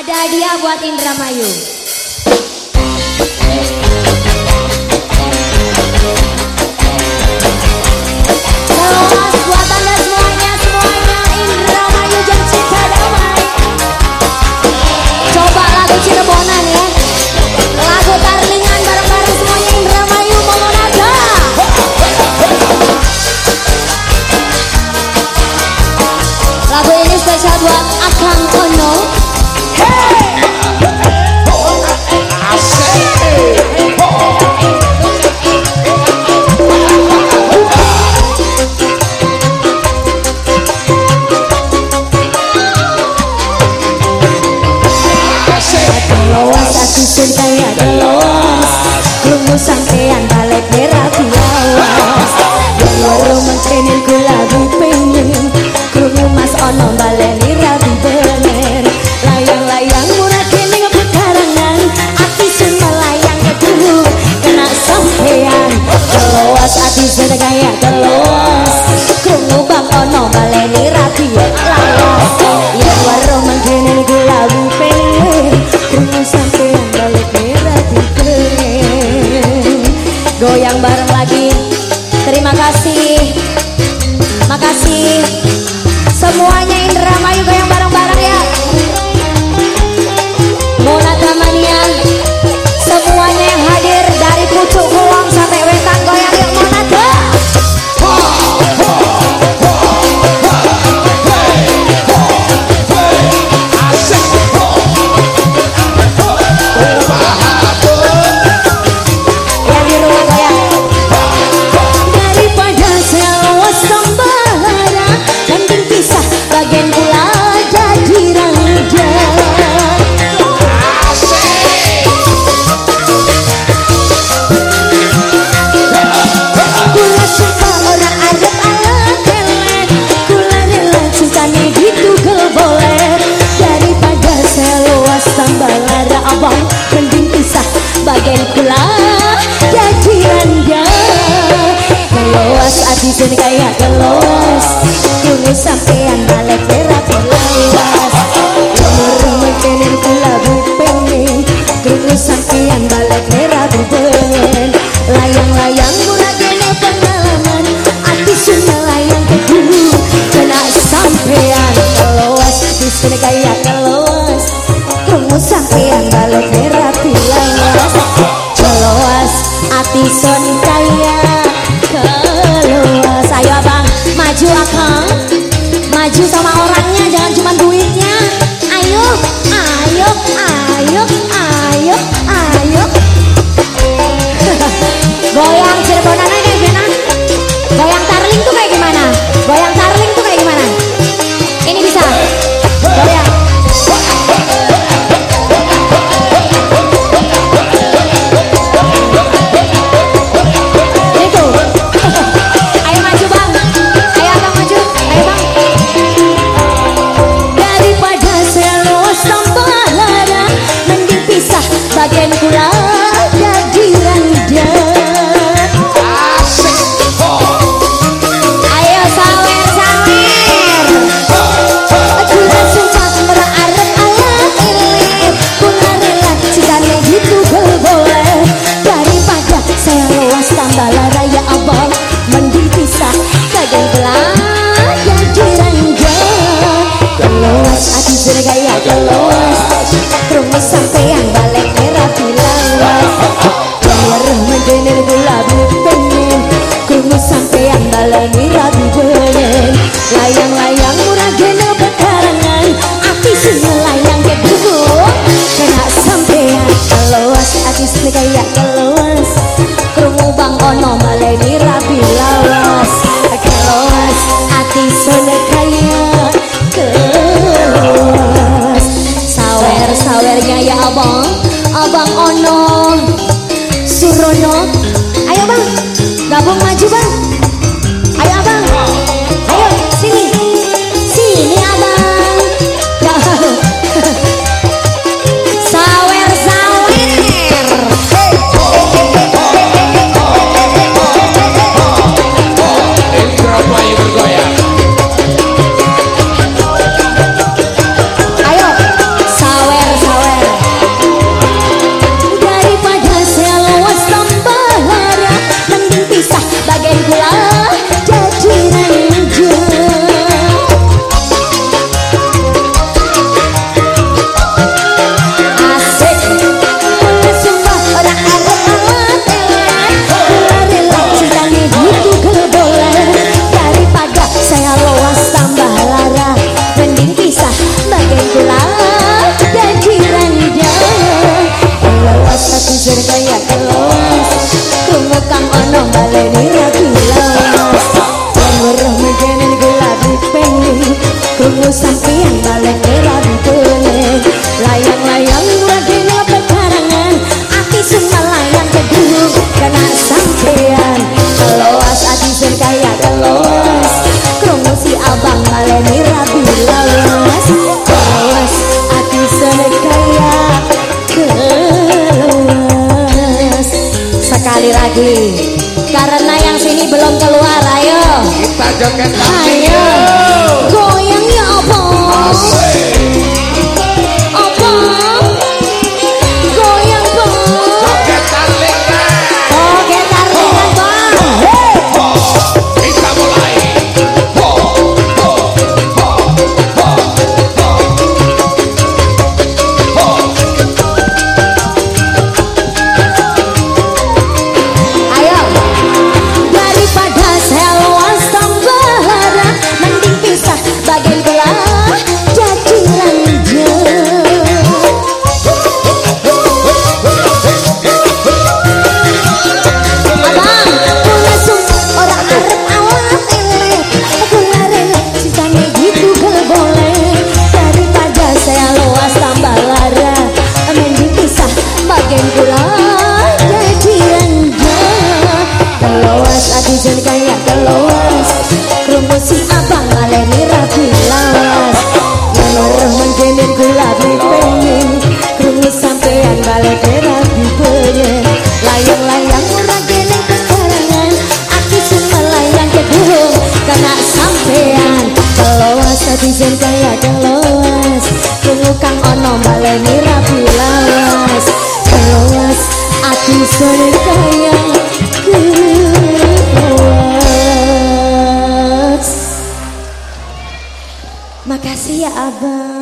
Ada dia buat Indramayu. rapi sudah kaya telus Krungu bab ono baleni rapi ya lawas Ya waro mangkene iki lagu pele. Krungu sampean balik merah di Goyang bareng lagi. Terima kasih. Makasih. Semuanya Indra Mayu goyang bareng. Jisun kaya gelos. Yungu sampean balik merah lawas. Rumah-rumah jenin kula bupengin Yungu sampean balik merah bupengin Layang-layang murah jenis pengalaman. Ati sunya layang ke dulu. Kena sampean gelos. Jisun kaya gelos. Yungu sampean balik merah lawas. Gelos. Ati sun kaya sama orangnya Sampai yang. ono Surono. Ayo bang, gabung maju bang. lagi. Karena yang sini belum keluar ayo. Kita joget ayo. go no rapi lawas Lawas aku Makasih ya abang.